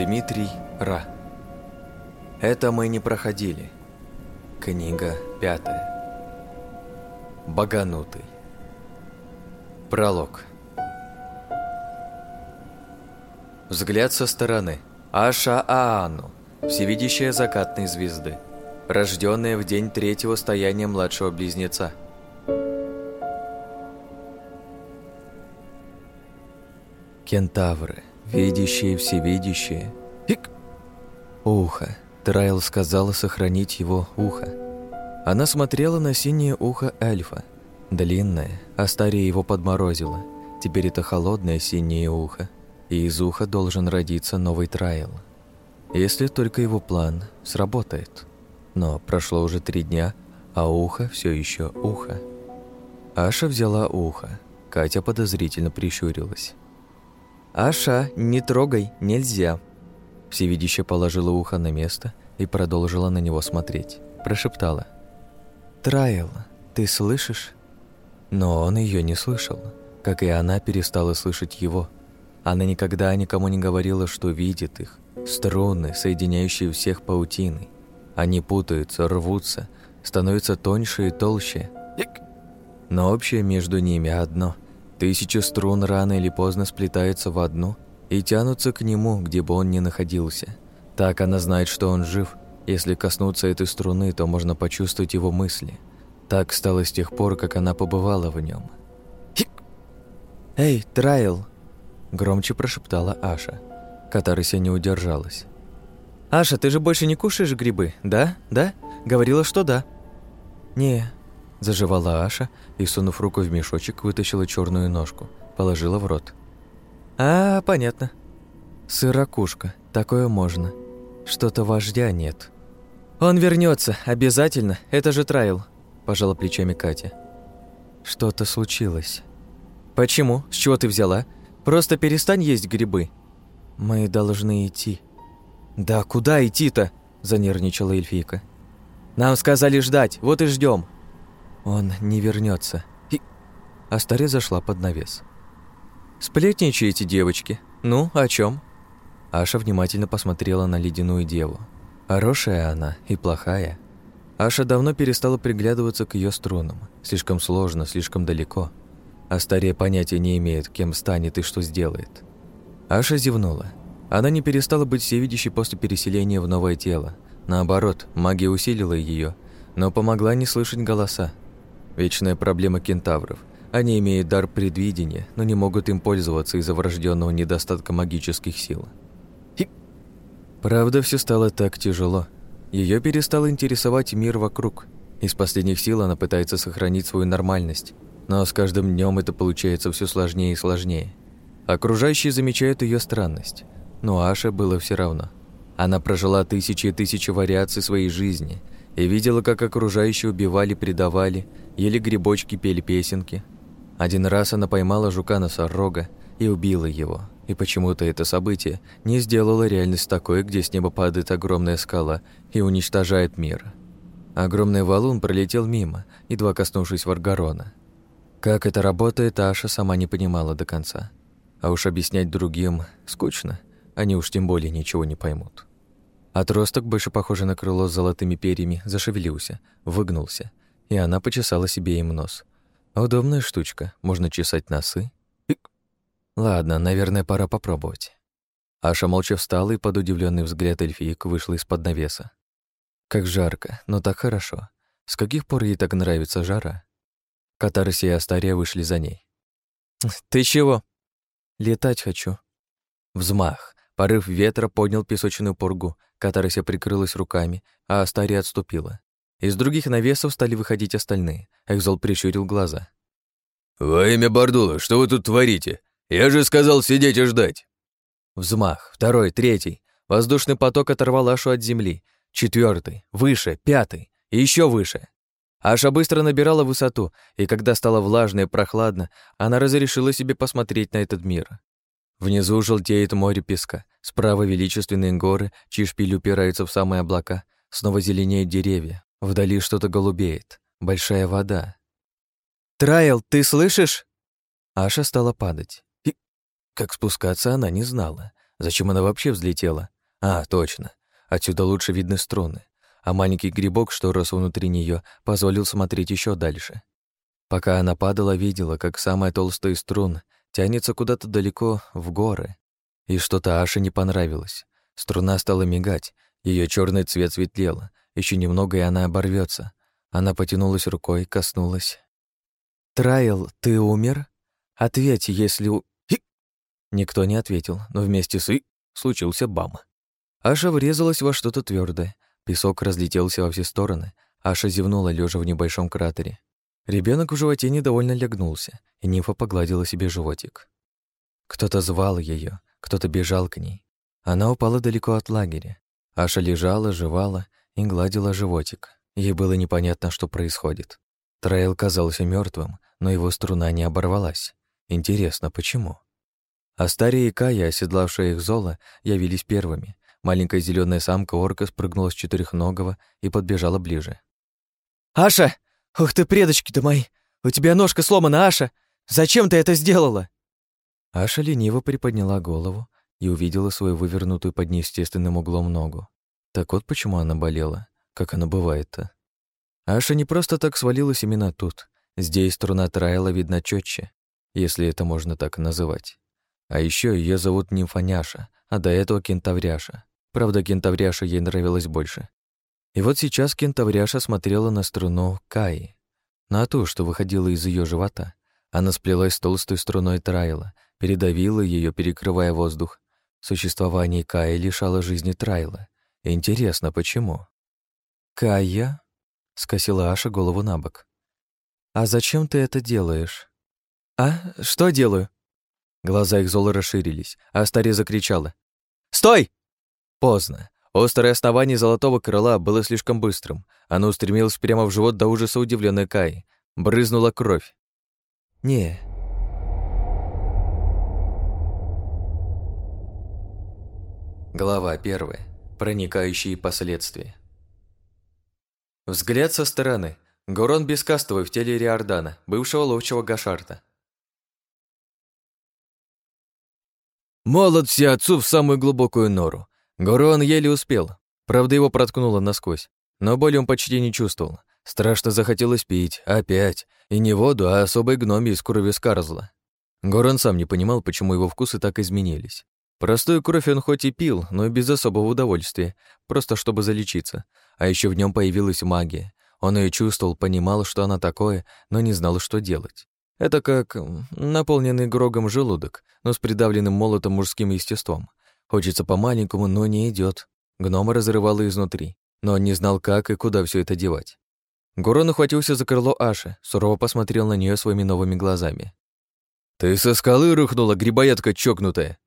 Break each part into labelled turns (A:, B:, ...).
A: Дмитрий Ра. Это мы не проходили. Книга пятая. Баганутый. Пролог. Взгляд со стороны. Аша Аану, всевидящая закатной звезды, рожденная в день третьего стояния младшего близнеца. Кентавры, видящие, всевидящие. Ик! Ухо. Трайл сказала сохранить его ухо. Она смотрела на синее ухо эльфа. Длинное, а старее его подморозило. Теперь это холодное синее ухо, и из уха должен родиться новый Трайл. Если только его план сработает. Но прошло уже три дня, а ухо все еще ухо. Аша взяла ухо. Катя подозрительно прищурилась. «Аша, не трогай, нельзя!» Всевидяще положила ухо на место и продолжила на него смотреть. Прошептала. «Трайл, ты слышишь?» Но он ее не слышал, как и она перестала слышать его. Она никогда никому не говорила, что видит их. Струны, соединяющие всех паутиной. Они путаются, рвутся, становятся тоньше и толще. Но общее между ними одно. Тысячи струн рано или поздно сплетаются в одну и тянутся к нему, где бы он ни находился. Так она знает, что он жив. Если коснуться этой струны, то можно почувствовать его мысли. Так стало с тех пор, как она побывала в нем. «Эй, Трайл!» Громче прошептала Аша. Катарыся не удержалась. «Аша, ты же больше не кушаешь грибы, да? Да? Говорила, что да». «Не», – заживала Аша и, сунув руку в мешочек, вытащила черную ножку, положила в рот. «А, понятно. Сырокушка, такое можно. Что-то вождя нет». «Он вернется, обязательно, это же Трайл», – пожала плечами Катя. «Что-то случилось». «Почему? С чего ты взяла? Просто перестань есть грибы». «Мы должны идти». «Да куда идти-то?» – занервничала эльфийка. «Нам сказали ждать, вот и ждем. «Он не вернется. И...» Астаре зашла под навес. «Сплетничаете, девочки? Ну, о чем? Аша внимательно посмотрела на ледяную деву. Хорошая она и плохая. Аша давно перестала приглядываться к ее струнам. Слишком сложно, слишком далеко. Астария понятия не имеет, кем станет и что сделает. Аша зевнула. Она не перестала быть всевидящей после переселения в новое тело. Наоборот, магия усилила ее, но помогла не слышать голоса. Вечная проблема кентавров. Они имеют дар предвидения, но не могут им пользоваться из-за врожденного недостатка магических сил. Хи. Правда, все стало так тяжело. Ее перестал интересовать мир вокруг. Из последних сил она пытается сохранить свою нормальность, но с каждым днем это получается все сложнее и сложнее. Окружающие замечают ее странность, но Аше было все равно. Она прожила тысячи и тысячи вариаций своей жизни и видела, как окружающие убивали, предавали, ели грибочки, пели песенки. Один раз она поймала жука-носорога и убила его, и почему-то это событие не сделало реальность такой, где с неба падает огромная скала и уничтожает мир. Огромный валун пролетел мимо, едва коснувшись Варгарона. Как это работает, Аша сама не понимала до конца. А уж объяснять другим скучно, они уж тем более ничего не поймут. Отросток, больше похожий на крыло с золотыми перьями, зашевелился, выгнулся, и она почесала себе им нос. Удобная штучка, можно чесать носы. Ладно, наверное, пора попробовать. Аша молча встала и под удивленный взгляд эльфиек вышла из-под навеса. Как жарко, но так хорошо. С каких пор ей так нравится жара? Катарси и Астария вышли за ней. «Ты чего?» «Летать хочу». Взмах. Порыв ветра поднял песочную пургу, Катарыся прикрылась руками, а Астария отступила. Из других навесов стали выходить остальные. Экзол прищурил глаза.
B: «Во имя Бардула, что вы тут творите? Я же сказал сидеть и ждать!»
A: Взмах, второй, третий. Воздушный поток оторвал Ашу от земли. Четвертый, выше, пятый и еще выше. Аша быстро набирала высоту, и когда стало влажно и прохладно, она разрешила себе посмотреть на этот мир. Внизу желтеет море песка, справа величественные горы, чьи шпиль упираются в самые облака, снова зеленеют деревья, вдали что-то голубеет, большая вода. «Трайл, ты слышишь?» Аша стала падать. И как спускаться она не знала. Зачем она вообще взлетела? А, точно. Отсюда лучше видны струны. А маленький грибок, что рос внутри нее, позволил смотреть еще дальше. Пока она падала, видела, как самая толстая струн тянется куда-то далеко в горы. И что-то Аше не понравилось. Струна стала мигать, ее черный цвет светлел. Еще немного, и она оборвется. Она потянулась рукой, коснулась. «Трайл, ты умер? Ответь, если у...» Никто не ответил, но вместе с «и» случился бам. Аша врезалась во что-то твердое. Песок разлетелся во все стороны. Аша зевнула, лежа в небольшом кратере. Ребенок в животе недовольно легнулся, и нимфа погладила себе животик. Кто-то звал ее, кто-то бежал к ней. Она упала далеко от лагеря. Аша лежала, жевала и гладила животик. Ей было непонятно, что происходит. Трайл казался мертвым, но его струна не оборвалась. Интересно, почему? Астария и Кая, оседлавшая их Зола, явились первыми. Маленькая зеленая самка орка спрыгнула с четырехногого и подбежала ближе.
C: «Аша! Ух ты, предочки-то мои! У тебя ножка сломана, Аша! Зачем ты это сделала?»
A: Аша лениво приподняла голову и увидела свою вывернутую под неестественным углом ногу. Так вот почему она болела, как оно бывает-то. Аша не просто так свалилась именно тут. Здесь струна Трайла видна четче, если это можно так называть. А еще ее зовут Нимфаняша, а до этого Кентавряша. Правда, Кентавряша ей нравилась больше. И вот сейчас Кентавряша смотрела на струну Каи, на ту, что выходила из ее живота. Она сплелась с толстой струной Трайла, передавила ее, перекрывая воздух. Существование Каи лишало жизни Трайла. Интересно, почему? «Кая?» — скосила Аша голову на бок. «А зачем ты это делаешь?»
C: «А? Что делаю?»
A: Глаза их зола расширились, а Астария закричала.
C: «Стой!»
A: Поздно. Острое основание золотого крыла было слишком быстрым. Оно устремилось прямо в живот до ужаса удивленной Каи. Брызнула кровь.
C: «Не».
A: Глава первая. Проникающие последствия. Взгляд со стороны. Гурон Бескастовый в теле Риордана, бывшего ловчего Гашарта. Молот все отцу в самую глубокую нору. Гурон еле успел. Правда, его проткнуло насквозь. Но боли он почти не чувствовал. Страшно захотелось пить. Опять. И не воду, а особой гноми из крови Скарзла. Горан сам не понимал, почему его вкусы так изменились. Простую кровь он хоть и пил, но без особого удовольствия, просто чтобы залечиться. А еще в нем появилась магия. Он ее чувствовал, понимал, что она такое, но не знал, что делать. Это как наполненный грогом желудок, но с придавленным молотом мужским естеством. Хочется по-маленькому, но не идет. Гнома разрывало изнутри, но он не знал, как и куда все это девать. Гурон ухватился за крыло Аши, сурово посмотрел на нее своими новыми глазами. «Ты со скалы рухнула, грибоядка чокнутая!»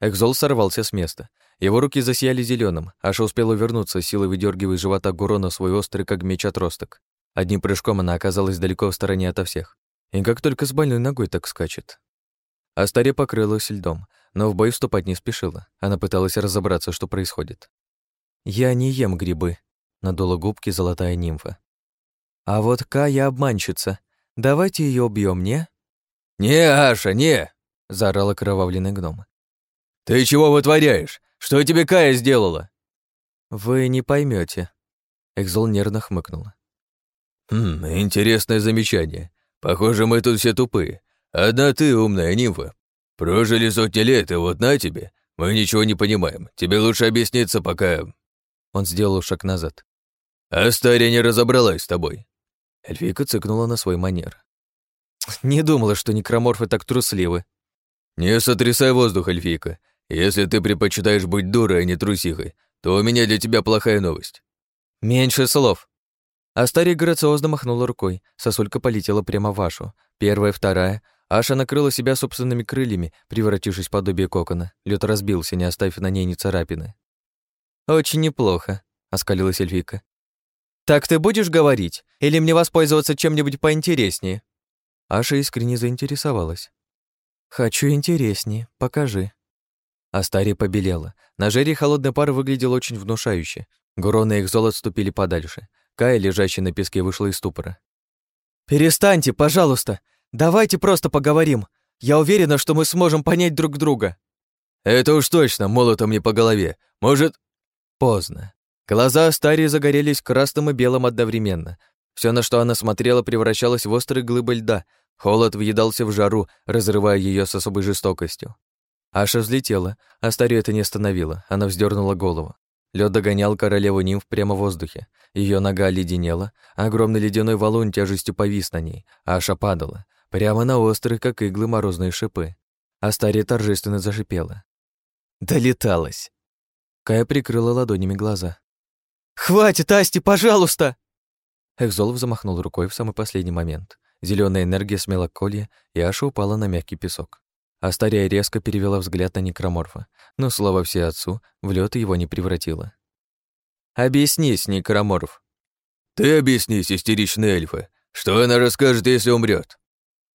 A: Экзол сорвался с места. Его руки засияли зеленым. Аша успела увернуться, силой выдергивая из живота Гурона свой острый, как меч, отросток. Одним прыжком она оказалась далеко в стороне ото всех. И как только с больной ногой так скачет. Астария покрылась льдом, но в бой вступать не спешила. Она пыталась разобраться, что происходит. «Я не ем грибы», — надула губки золотая нимфа. «А вот Кая обманщица. Давайте ее убьем, не?»
B: «Не, Аша, не!» — заорал окровавленный гном. «Ты чего вытворяешь? Что тебе Кая сделала?»
A: «Вы не поймете. Экзол нервно хмыкнула.
B: «Хм, интересное замечание. Похоже, мы тут все тупые. Одна ты умная нимфа. Прожили сотни лет, и вот на тебе. Мы ничего не понимаем. Тебе лучше объясниться, пока...»
A: Он сделал шаг назад.
B: «Астария не разобралась с тобой».
A: Эльфийка цыкнула на свой манер. «Не думала, что некроморфы так трусливы».
B: «Не сотрясай воздух, эльфийка. Если ты предпочитаешь быть дурой, а не трусихой, то у меня для тебя плохая новость».
A: «Меньше слов». Астария грациозно махнула рукой, сосулька полетела прямо в Ашу. Первая, вторая. Аша накрыла себя собственными крыльями, превратившись в подобие кокона. Лед разбился, не оставив на ней ни царапины. «Очень неплохо», — оскалилась эльфийка. «Так ты будешь говорить? Или мне воспользоваться чем-нибудь поинтереснее?» Аша искренне заинтересовалась. «Хочу интереснее, покажи». Астария побелела. На жаре холодный пар выглядел очень внушающе. Гуроны и их золот ступили подальше. Кая, лежащий на песке, вышла из ступора.
C: «Перестаньте, пожалуйста! Давайте просто поговорим! Я уверена, что мы сможем понять друг друга!»
B: Это уж точно, молотом не по голове. Может...»
A: Поздно. Глаза Астарии загорелись красным и белым одновременно. Все, на что она смотрела, превращалось в острые глыбы льда. Холод въедался в жару, разрывая ее с особой жестокостью. Аша взлетела, Астарию это не остановило. Она вздернула голову. Лед догонял королеву нимф прямо в воздухе. Ее нога оледенела, а огромный ледяной валун тяжестью повис на ней, а Аша падала, прямо на острые, как иглы, морозные шипы. Астария торжественно зашипела. Долеталась. Кая прикрыла ладонями глаза. «Хватит, Асти, пожалуйста!» Экзолов замахнул рукой в самый последний момент. Зеленая энергия смела колья, и Аша упала на мягкий песок. Астария резко перевела взгляд на некроморфа, но, слава все отцу, в лед его не превратила. «Объяснись, некроморф».
B: «Ты объяснись, истеричная эльфа. Что она расскажет, если умрет?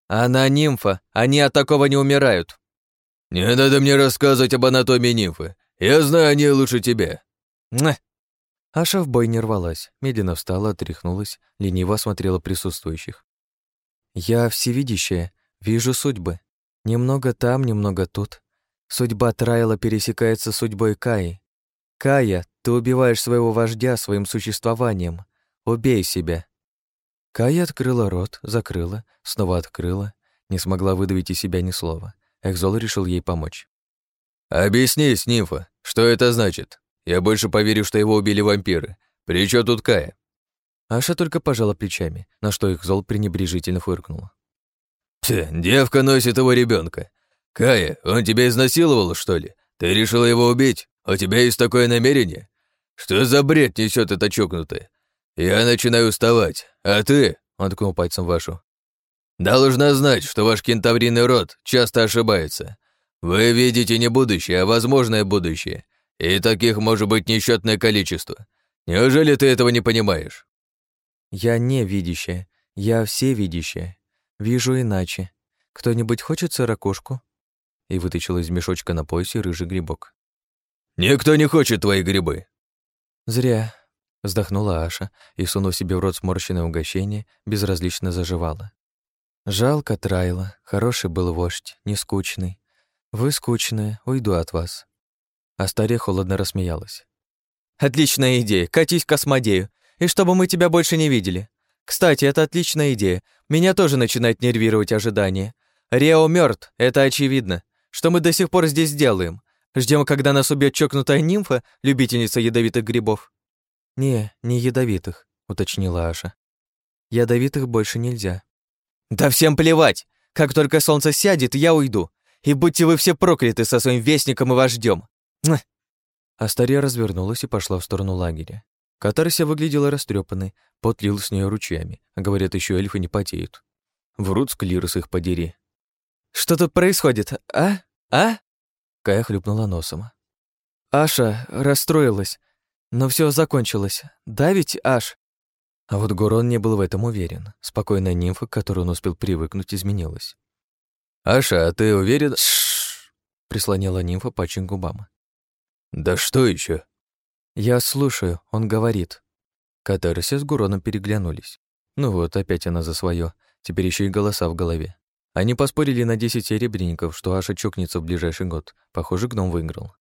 A: «Она нимфа, они от такого не умирают».
B: «Не надо мне рассказывать об анатомии нимфы. Я знаю о ней лучше тебя».
A: Мэ. Аша в бой не рвалась, медленно встала, отряхнулась, лениво осмотрела присутствующих. «Я всевидящая, вижу судьбы. Немного там, немного тут. Судьба Трайла пересекается с судьбой Каи. Кая, ты убиваешь своего вождя своим существованием. Убей себя». Кая открыла рот, закрыла, снова открыла, не смогла выдавить из себя ни слова. Экзол решил ей помочь.
B: «Объяснись, нимфа, что это значит? Я больше поверю, что его убили вампиры. При чё тут Кая?»
A: Аша только пожала плечами, на что их зол пренебрежительно фыркнула.
B: «Ть, девка носит его ребенка. Кая, он тебя изнасиловал, что ли? Ты решила его убить? У тебя есть такое намерение? Что за бред несет эта чокнутая? Я начинаю уставать, а ты, — он ткнул пальцем вашу, — должна знать, что ваш кентавриный род часто ошибается. Вы видите не будущее, а возможное будущее, и таких может быть несчетное количество. Неужели ты этого не понимаешь?
A: Я не видящая, я всевидящая. Вижу иначе. Кто-нибудь хочет сорокушку? И вытащила из мешочка на поясе рыжий грибок.
B: Никто не хочет твои грибы.
A: Зря. Вздохнула Аша и, сунув себе в рот сморщенное угощение, безразлично заживала. Жалко Трайла, хороший был вождь, не скучный. Вы скучные, уйду от вас. Астария холодно рассмеялась. «Отличная идея, катись к космодею, и чтобы мы тебя больше не видели. Кстати, это отличная идея. Меня тоже начинает нервировать ожидание. Рео мертв, это очевидно. Что мы до сих пор здесь делаем? Ждем, когда нас убьет чокнутая нимфа, любительница ядовитых грибов?» «Не, не ядовитых», — уточнила Аша. «Ядовитых больше нельзя». «Да всем плевать! Как только солнце сядет, я уйду. И будьте вы все прокляты со своим вестником и вождем. Астария развернулась и пошла в сторону лагеря. Катарся выглядела растрепанной, пот лил с нее ручьями, а говорят, еще эльфы не потеют. Врут склирос их подери. «Что тут происходит, а? А?» Кая хлюпнула носом. Аша расстроилась, но все закончилось. Да ведь, Аш? А вот Гурон не был в этом уверен. Спокойная нимфа, к которой он успел привыкнуть, изменилась.
B: «Аша, а ты уверен?»
A: прислонила нимфа пачень губам.
B: «Да что еще?
A: «Я слушаю, он говорит». Катарси с Гуроном переглянулись. Ну вот, опять она за свое. Теперь еще и голоса в голове. Они поспорили на десять серебряников, что Аша чокнется в ближайший год. Похоже, гном выиграл.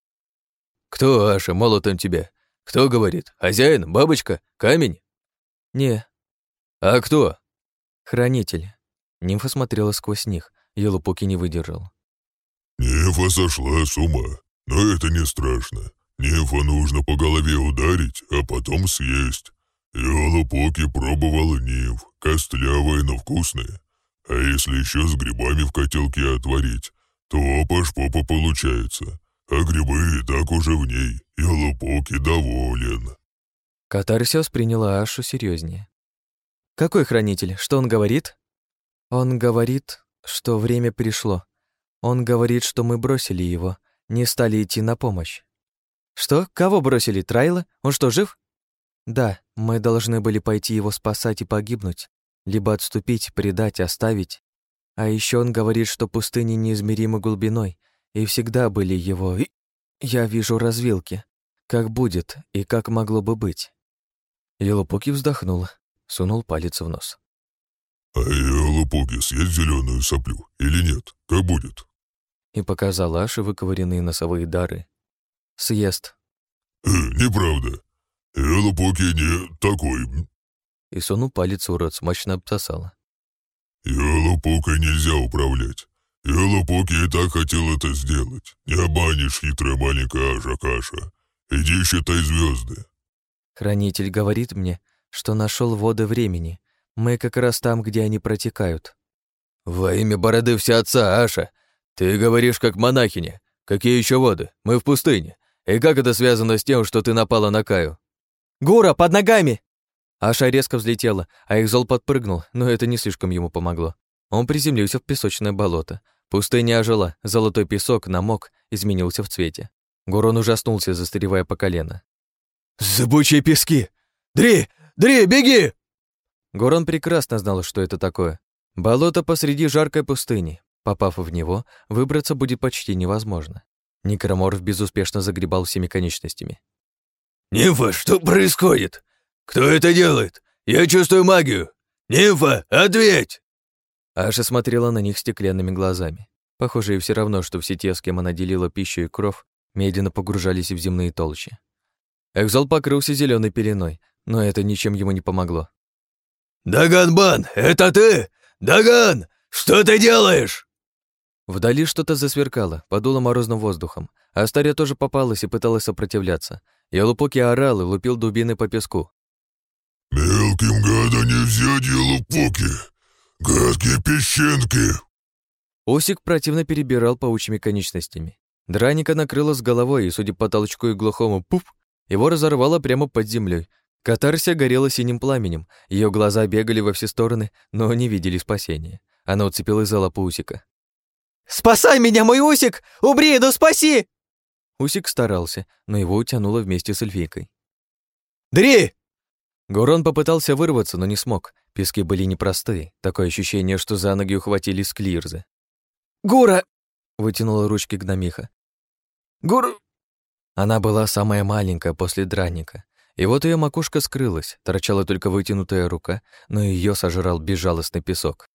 B: «Кто Аша, молотом тебя? Кто говорит? Хозяин? Бабочка? Камень?»
A: «Не».
B: «А кто?»
A: «Хранитель». Нимфа смотрела сквозь них, Елупуки не выдержал.
D: «Нефа сошла с ума, но это не страшно. Нефа нужно по голове ударить, а потом съесть. Елупуки пробовал неф, костлявые, но вкусные. А если еще с грибами в котелке отварить, то паш-попа получается. А грибы и так уже в ней, Елупуки доволен».
A: Катарсиос приняла Ашу серьезнее. «Какой хранитель? Что он говорит?» «Он говорит, что время пришло. Он говорит, что мы бросили его, не стали идти на помощь. Что? Кого бросили? Трайла? Он что, жив? Да, мы должны были пойти его спасать и погибнуть, либо отступить, предать, оставить. А еще он говорит, что пустыни неизмеримы глубиной, и всегда были его... Я вижу развилки. Как будет и как могло бы быть. Елупуки вздохнул, сунул палец в нос.
D: «А я, лопуги, съесть зеленую соплю или нет? Как будет?»
A: и показал Аше выковыренные носовые дары. «Съест».
D: «Э, неправда. Я лупоки не такой».
A: И сунул палец в рот, смачно обсосала.
D: «Я лупокой нельзя управлять. Я лупоки и так хотел это сделать. Не обманешь, хитрая маленькая Аша-каша. Иди считай звезды.
A: Хранитель говорит мне, что нашел воды времени. Мы как раз там, где они протекают.
B: Во имя бороды вся отца, Аша. Ты говоришь как монахиня. Какие еще воды? Мы в пустыне. И как это связано с тем, что ты напала на Каю?
C: Гура, под ногами!
A: Аша резко взлетела, а их зол подпрыгнул, но это не слишком ему помогло. Он приземлился в песочное болото. Пустыня ожила, золотой песок намок, изменился в цвете. Гурон ужаснулся, застаревая по колено.
B: «Зыбучие пески! Дри! Дри, беги!»
A: Гурон прекрасно знал, что это такое. Болото посреди жаркой пустыни. Попав в него, выбраться будет почти невозможно. Некроморф безуспешно загребал всеми конечностями.
B: «Нимфа, что происходит? Кто это делает? Я чувствую магию! Нимфа, ответь!»
A: Аша смотрела на них стеклянными глазами. Похоже, и все равно, что все те, с кем она делила пищу и кровь, медленно погружались в земные толщи. Экзол покрылся зеленой пеленой, но это ничем ему не помогло.
B: «Даганбан, это ты? Даган, что ты делаешь?»
A: Вдали что-то засверкало, подуло морозным воздухом. Астария тоже попалась и пыталась сопротивляться. Ялупоки орал и лупил дубины по песку.
D: «Мелким гада не взять Ялупоки! Гадкие песчинки!»
A: Осик противно перебирал паучьими конечностями. Драника накрыла с головой, и, судя по толчку и глухому «пуп», его разорвало прямо под землей. Катарсия горела синим пламенем, ее глаза бегали во все стороны, но не видели спасения. Она уцепилась за лапу Усика.
C: «Спасай меня, мой Усик! Убри, да спаси!»
A: Усик старался, но его утянуло вместе с эльфийкой.
C: «Дри!»
A: Гурон попытался вырваться, но не смог. Пески были непростые, такое ощущение, что за ноги ухватили склирзы.
C: «Гура!»
A: — вытянула ручки гномиха.
C: «Гур...»
A: Она была самая маленькая после драника. И вот ее макушка скрылась, торчала только вытянутая рука, но ее сожрал безжалостный песок.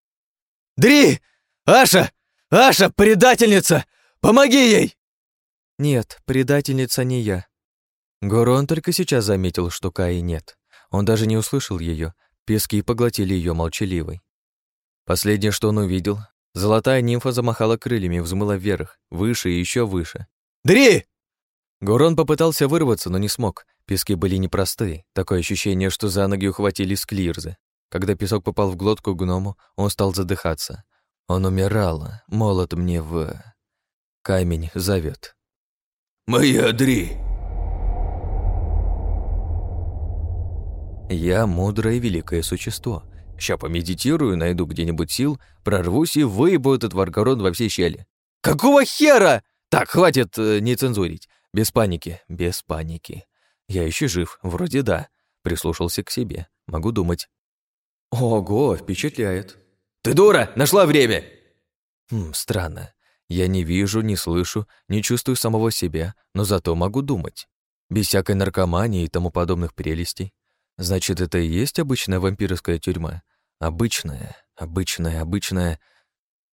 C: «Дри! Аша! Аша, предательница! Помоги ей!»
A: «Нет, предательница не я». Горон только сейчас заметил, что Каи нет. Он даже не услышал ее. Пески поглотили ее молчаливой. Последнее, что он увидел, золотая нимфа замахала крыльями, взмыла вверх, выше и еще выше.
C: «Дри!»
A: Гурон попытался вырваться, но не смог. Пески были непростые. Такое ощущение, что за ноги ухватили склирзы. Когда песок попал в глотку гному, он стал задыхаться. Он умирал. Молот мне в... Камень зовет.
B: «Моя Дри!»
A: Я мудрое и великое существо. Ща помедитирую, найду где-нибудь сил, прорвусь и выебу этот варгород во все щели.
C: «Какого хера?»
A: Так, хватит э, не цензурить. Без паники, без паники. Я еще жив, вроде да. Прислушался к себе. Могу думать. Ого, впечатляет.
B: Ты дура, нашла время.
A: Хм, странно. Я не вижу, не слышу, не чувствую самого себя, но зато могу думать. Без всякой наркомании и тому подобных прелестей. Значит, это и есть обычная вампирская тюрьма? Обычная, обычная, обычная...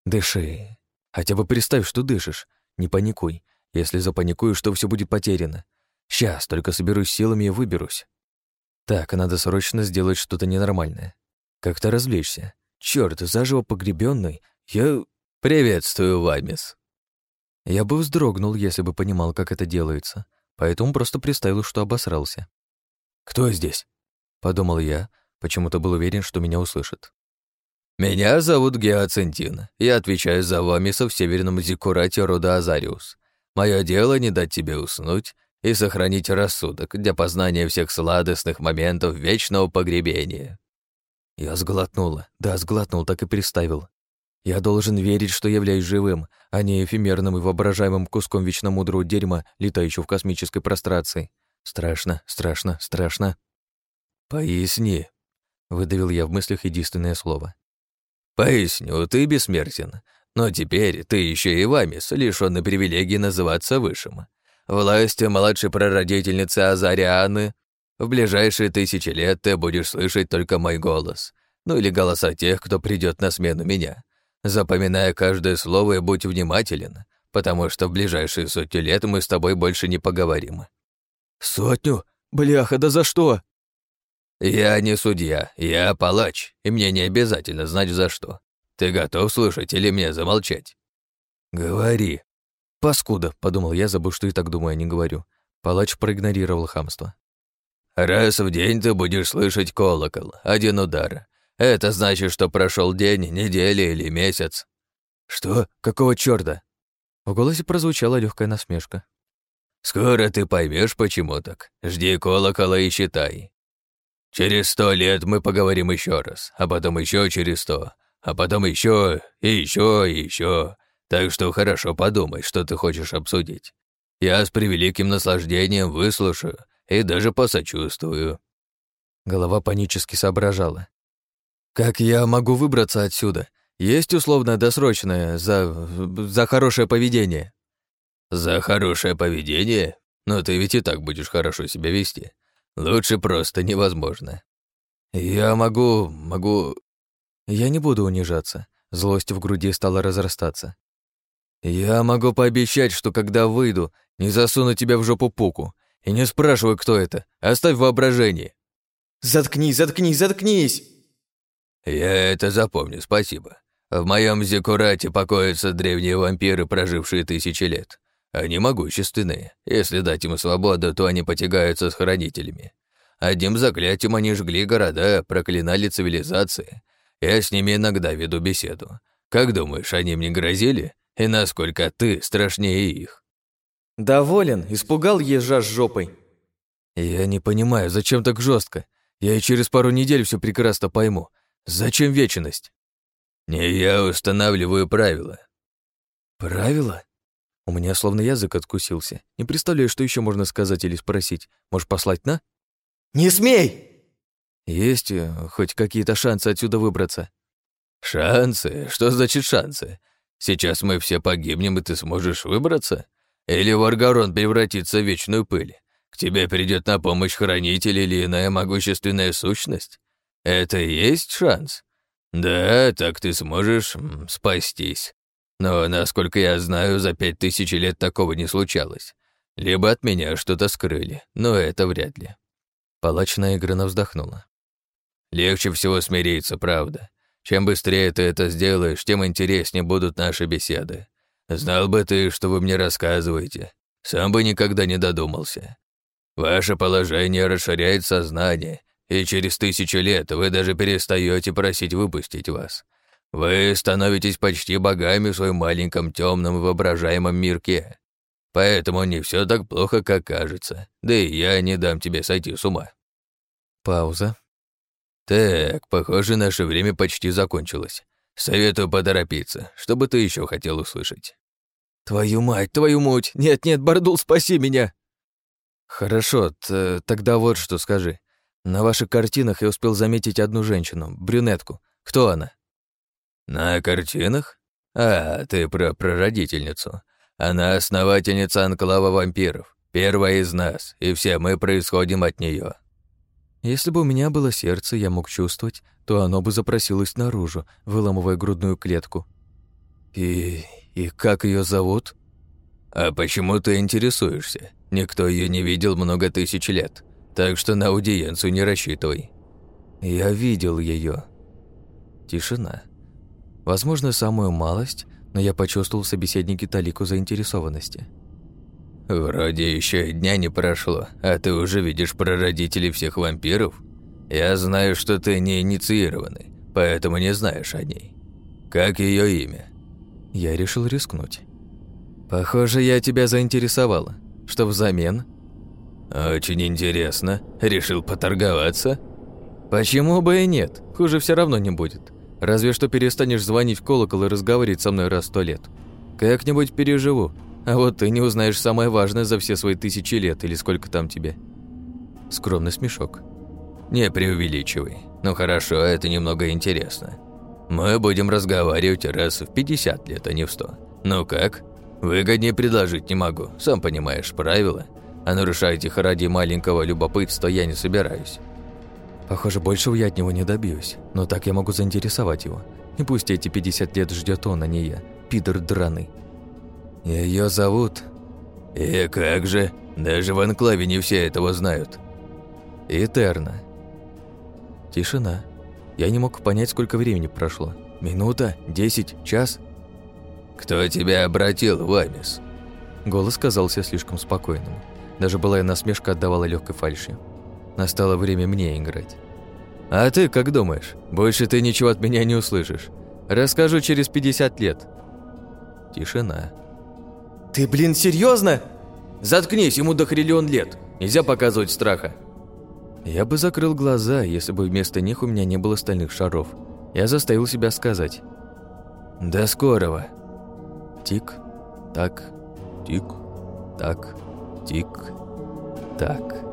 A: Дыши. Хотя бы представь, что дышишь. Не паникуй. Если запаникуешь, то все будет потеряно. Сейчас, только соберусь силами и выберусь. Так, надо срочно сделать что-то ненормальное. Как-то развлечься. Черт, заживо погребенный. Я...
B: Приветствую, Вамис.
A: Я бы вздрогнул, если бы понимал, как это делается. Поэтому просто представил, что обосрался. «Кто здесь?» — подумал я. Почему-то был уверен, что меня услышат.
B: «Меня зовут Геоцентин. Я отвечаю за Вамиса в северном Зиккурате рода Азариус. Мое дело не дать тебе уснуть и сохранить рассудок для познания всех сладостных моментов вечного погребения».
A: Я сглотнула. Да, сглотнул, так и представил. Я должен верить, что являюсь живым, а не эфемерным и воображаемым куском вечно мудрого дерьма, летающего в космической прострации. Страшно, страшно, страшно.
B: «Поясни», — выдавил я в мыслях единственное слово. «Поясню, ты бессмертен, но теперь ты еще и Вамис, лишённый привилегии называться Высшим. Власть младшей прародительницы Азарианы. В ближайшие тысячи лет ты будешь слышать только мой голос, ну или голоса тех, кто придет на смену меня. Запоминая каждое слово и будь внимателен.
A: потому что в ближайшие сотню лет мы с тобой больше не поговорим».
E: «Сотню? Бляха, да за что?»
A: «Я не судья, я палач, и мне не обязательно знать за что. Ты готов слушать или мне замолчать?» «Говори».
F: «Паскуда», — подумал я, забыл, что и так думаю, а не говорю. Палач проигнорировал хамство.
A: «Раз в день ты будешь слышать колокол, один удар. Это значит, что прошел день, неделя или месяц».
F: «Что? Какого чёрта?» В голосе прозвучала легкая насмешка.
A: «Скоро ты поймешь, почему так. Жди колокола и считай. Через сто лет мы поговорим еще раз, а потом еще через сто, а потом еще и еще и еще. Так что хорошо подумай, что ты хочешь обсудить. Я с превеликим наслаждением выслушаю и даже посочувствую».
F: Голова панически соображала. «Как я могу выбраться отсюда? Есть условно досрочное за... за хорошее поведение?»
A: «За хорошее поведение? Но ты ведь и так будешь хорошо себя вести. Лучше просто невозможно».
F: «Я могу... могу...» Я не буду унижаться. Злость в груди стала разрастаться. «Я могу пообещать, что когда выйду, не засуну тебя в жопу пуку. И не спрашивай, кто это. Оставь воображение».
E: «Заткнись, заткнись, заткнись!»
A: «Я это запомню, спасибо. В моем зекурате покоятся древние вампиры, прожившие тысячи лет. Они могущественные. Если дать им свободу, то они потягаются с хранителями. Одним заклятием они жгли города, проклинали цивилизации. Я с ними иногда веду беседу. Как думаешь, они мне грозили? И насколько ты страшнее их?»
E: «Доволен, испугал ежа с жопой».
F: «Я не понимаю, зачем так жестко? Я и через пару недель все прекрасно пойму. Зачем вечность?»
A: «Не я устанавливаю правила».
F: «Правила?» У меня словно язык откусился. Не представляю, что еще можно сказать или спросить. Можешь послать на?
E: «Не смей!»
F: Есть э, хоть какие-то шансы отсюда выбраться.
A: «Шансы? Что значит шансы? Сейчас мы все погибнем, и ты сможешь выбраться? Или Варгарон превратится в вечную пыль? К тебе придет на помощь хранитель или иная могущественная сущность? Это и есть шанс? Да, так ты сможешь спастись. Но, насколько я знаю, за пять тысяч лет такого не случалось. Либо от меня что-то скрыли, но это вряд ли.
F: Палач наигранно вздохнула.
A: Легче всего смириться, правда. Чем быстрее ты это сделаешь, тем интереснее будут наши беседы. Знал бы ты, что вы мне рассказываете, сам бы никогда не додумался. Ваше положение расширяет сознание, и через тысячу лет вы даже перестаете просить выпустить вас. Вы становитесь почти богами в своем маленьком темном воображаемом мирке. Поэтому не все так плохо, как кажется. Да и я не дам тебе сойти с ума.
F: Пауза.
A: Так, похоже, наше время почти закончилось. Советую поторопиться. Что бы ты еще хотел услышать?
E: Твою мать, твою муть! Нет-нет, Бардул, спаси меня!
F: Хорошо, тогда вот что скажи. На ваших картинах я успел заметить одну женщину, брюнетку. Кто она?
A: «На картинах? А, ты про прародительницу. Она основательница анклава вампиров, первая из нас, и все мы происходим от нее.
F: Если бы у меня было сердце, я мог чувствовать, то оно бы запросилось наружу, выламывая грудную клетку.
A: И... и как ее зовут? А почему ты интересуешься? Никто ее не видел много тысяч лет, так что на аудиенцию не рассчитывай.
F: Я видел ее. Тишина. Возможно, самую малость, но я почувствовал в собеседнике талику заинтересованности.
A: «Вроде еще и дня не прошло, а ты уже видишь прародителей всех вампиров? Я знаю, что ты не инициированный, поэтому не знаешь о ней. Как ее имя?»
F: Я решил рискнуть. «Похоже, я тебя заинтересовала. Что взамен?»
A: «Очень интересно. Решил поторговаться?»
F: «Почему бы и нет? Хуже все равно не будет. Разве что перестанешь звонить в колокол и разговаривать со мной раз сто лет. Как-нибудь переживу. А вот ты не узнаешь самое важное за все свои тысячи лет или сколько там тебе. Скромный смешок.
A: Не преувеличивай. Ну хорошо, это немного интересно. Мы будем разговаривать раз в 50 лет, а не в 100. Ну как? Выгоднее предложить не могу, сам понимаешь правила. А нарушать их ради маленького любопытства я не собираюсь.
F: Похоже, большего я от него не добьюсь, но так я могу заинтересовать его. И пусть эти 50 лет ждет он, а не я, пидор драный.
A: Ее зовут...
B: И как же? Даже в Анклаве не все этого знают.
A: Этерна. Тишина. Я не мог понять, сколько времени прошло. Минута? Десять? Час?
B: «Кто тебя обратил, Вамис?»
A: Голос казался слишком спокойным. Даже былая насмешка отдавала легкой фальши. Настало время мне играть. «А ты как думаешь? Больше ты ничего от меня не услышишь. Расскажу через 50 лет». Тишина. «Ты, блин, серьезно? Заткнись, ему до хриллион лет. Нельзя показывать страха». Я бы закрыл глаза, если бы вместо них у меня не было стальных шаров. Я заставил себя сказать. «До скорого». Тик, так, тик, так, тик, так.